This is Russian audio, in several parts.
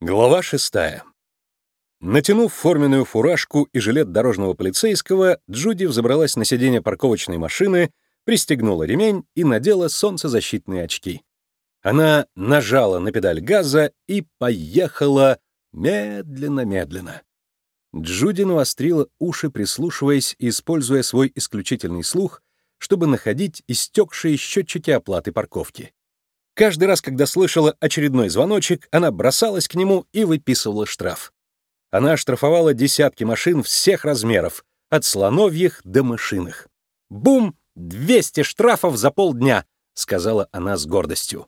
Глава шестая. Натянув форменную фуражку и жилет дорожного полицейского, Джуди взобралась на сиденье парковочной машины, пристегнула ремень и надела солнцезащитные очки. Она нажала на педаль газа и поехала медленно-медленно. Джуди навострила уши, прислушиваясь и используя свой исключительный слух, чтобы находить истекшие счетчики оплаты парковки. Каждый раз, когда слышала очередной звоночек, она бросалась к нему и выписывала штраф. Она оштрафовала десятки машин всех размеров, от слоновьих до мышиных. «Бум! 200 штрафов за полдня!» — сказала она с гордостью.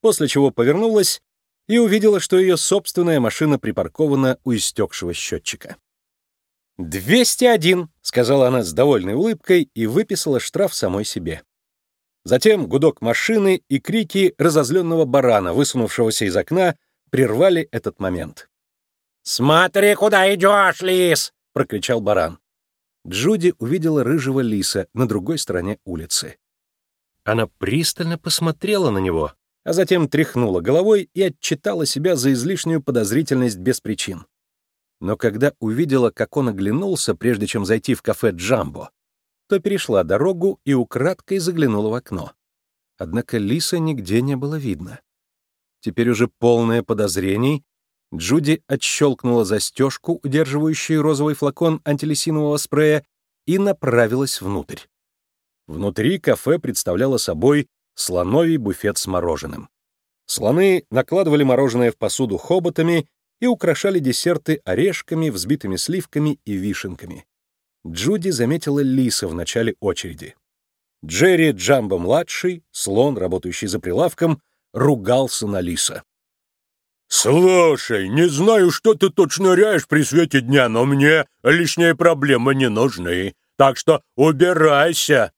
После чего повернулась и увидела, что ее собственная машина припаркована у истекшего счетчика. «201!» — сказала она с довольной улыбкой и выписала штраф самой себе. Затем гудок машины и крики разозленного барана, высунувшегося из окна, прервали этот момент. «Смотри, куда идешь, лис!» — прокричал баран. Джуди увидела рыжего лиса на другой стороне улицы. Она пристально посмотрела на него, а затем тряхнула головой и отчитала себя за излишнюю подозрительность без причин. Но когда увидела, как он оглянулся, прежде чем зайти в кафе «Джамбо», то перешла дорогу и украдкой заглянула в окно. Однако лиса нигде не было видно. Теперь уже полное подозрений, Джуди отщелкнула застежку, удерживающую розовый флакон антилисинового спрея, и направилась внутрь. Внутри кафе представляло собой слоновий буфет с мороженым. Слоны накладывали мороженое в посуду хоботами и украшали десерты орешками, взбитыми сливками и вишенками. Джуди заметила лиса в начале очереди. Джерри Джамбо-младший, слон, работающий за прилавком, ругался на лиса. «Слушай, не знаю, что ты тут шныряешь при свете дня, но мне лишние проблемы не нужны, так что убирайся!»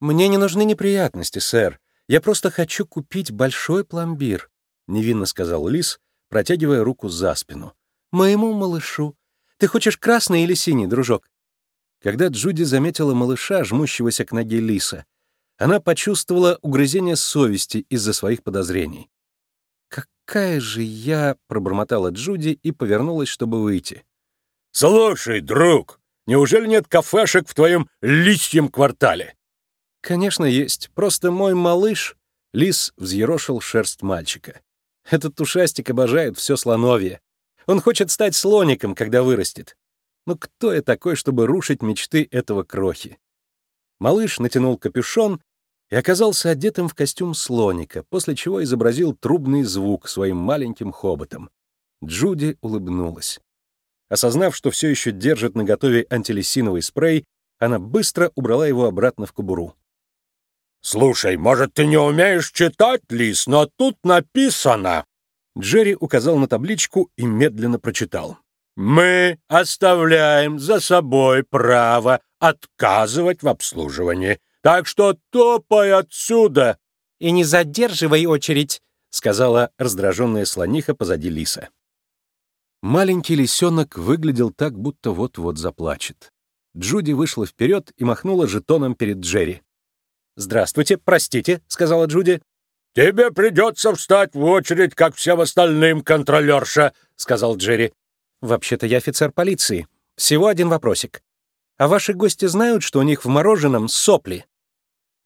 «Мне не нужны неприятности, сэр. Я просто хочу купить большой пломбир», — невинно сказал лис, протягивая руку за спину. «Моему малышу. Ты хочешь красный или синий, дружок?» Когда Джуди заметила малыша, жмущегося к ноге лиса, она почувствовала угрызение совести из-за своих подозрений. «Какая же я...» — пробормотала Джуди и повернулась, чтобы выйти. «Слушай, друг, неужели нет кафешек в твоем лисьем квартале?» «Конечно, есть. Просто мой малыш...» Лис взъерошил шерсть мальчика. «Этот ушастик обожает все слоновье. Он хочет стать слоником, когда вырастет. Ну кто я такой, чтобы рушить мечты этого крохи? Малыш натянул капюшон и оказался одетым в костюм слоника, после чего изобразил трубный звук своим маленьким хоботом. Джуди улыбнулась. Осознав, что все еще держит наготове антилисиновый спрей, она быстро убрала его обратно в кобуру. «Слушай, может, ты не умеешь читать, Лис, но тут написано...» Джерри указал на табличку и медленно прочитал. Мы оставляем за собой право отказывать в обслуживании. Так что топай отсюда!» «И не задерживай очередь», — сказала раздраженная слониха позади лиса. Маленький лисенок выглядел так, будто вот-вот заплачет. Джуди вышла вперед и махнула жетоном перед Джерри. «Здравствуйте, простите», — сказала Джуди. «Тебе придется встать в очередь, как всем остальным, контролерша», — сказал Джерри. «Вообще-то я офицер полиции. Всего один вопросик. А ваши гости знают, что у них в мороженом сопли?»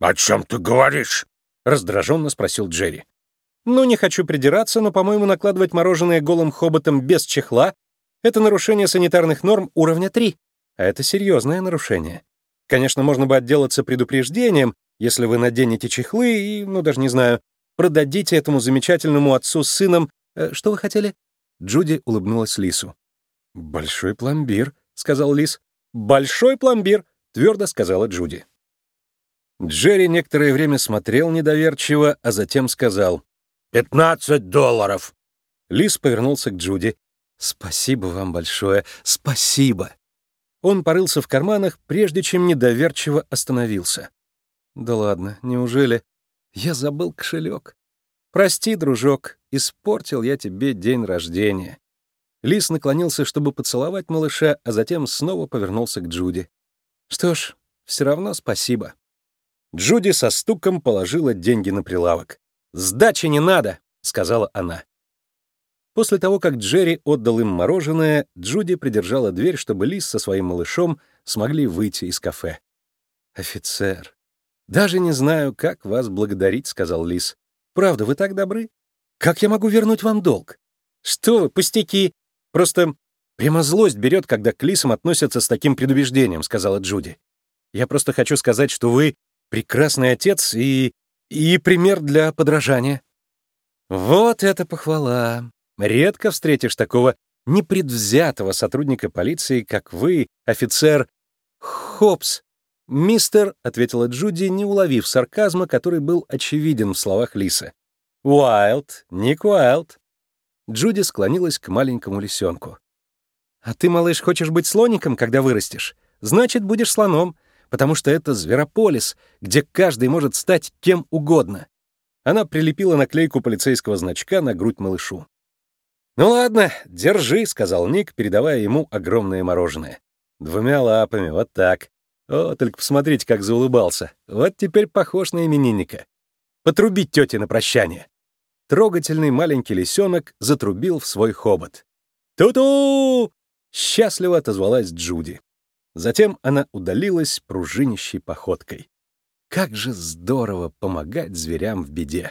«О чем ты говоришь?» — раздраженно спросил Джерри. «Ну, не хочу придираться, но, по-моему, накладывать мороженое голым хоботом без чехла — это нарушение санитарных норм уровня 3. А это серьезное нарушение. Конечно, можно бы отделаться предупреждением, если вы наденете чехлы и, ну, даже не знаю, продадите этому замечательному отцу с сыном... Э, что вы хотели?» Джуди улыбнулась Лису. «Большой пломбир», — сказал Лис. «Большой пломбир», — твердо сказала Джуди. Джерри некоторое время смотрел недоверчиво, а затем сказал. «Пятнадцать долларов!» Лис повернулся к Джуди. «Спасибо вам большое, спасибо!» Он порылся в карманах, прежде чем недоверчиво остановился. «Да ладно, неужели? Я забыл кошелек. Прости, дружок, испортил я тебе день рождения. Лис наклонился, чтобы поцеловать малыша, а затем снова повернулся к Джуди. «Что ж, все равно спасибо». Джуди со стуком положила деньги на прилавок. «Сдачи не надо», — сказала она. После того, как Джерри отдал им мороженое, Джуди придержала дверь, чтобы Лис со своим малышом смогли выйти из кафе. «Офицер, даже не знаю, как вас благодарить», — сказал Лис. «Правда, вы так добры? Как я могу вернуть вам долг?» «Что вы, пустяки! Просто прямо злость берет, когда к Лисам относятся с таким предубеждением», — сказала Джуди. «Я просто хочу сказать, что вы прекрасный отец и... и пример для подражания». «Вот это похвала! Редко встретишь такого непредвзятого сотрудника полиции, как вы, офицер Хопс. «Мистер», — ответила Джуди, не уловив сарказма, который был очевиден в словах Лиса. «Уайлд, Ник Уайлд». Джуди склонилась к маленькому лисенку. «А ты, малыш, хочешь быть слоником, когда вырастешь? Значит, будешь слоном, потому что это зверополис, где каждый может стать кем угодно». Она прилепила наклейку полицейского значка на грудь малышу. «Ну ладно, держи», — сказал Ник, передавая ему огромное мороженое. «Двумя лапами, вот так. О, только посмотрите, как заулыбался. Вот теперь похож на именинника. Потрубить тете на прощание». Трогательный маленький лисенок затрубил в свой хобот. «Ту-ту!» — счастливо отозвалась Джуди. Затем она удалилась пружинищей походкой. Как же здорово помогать зверям в беде.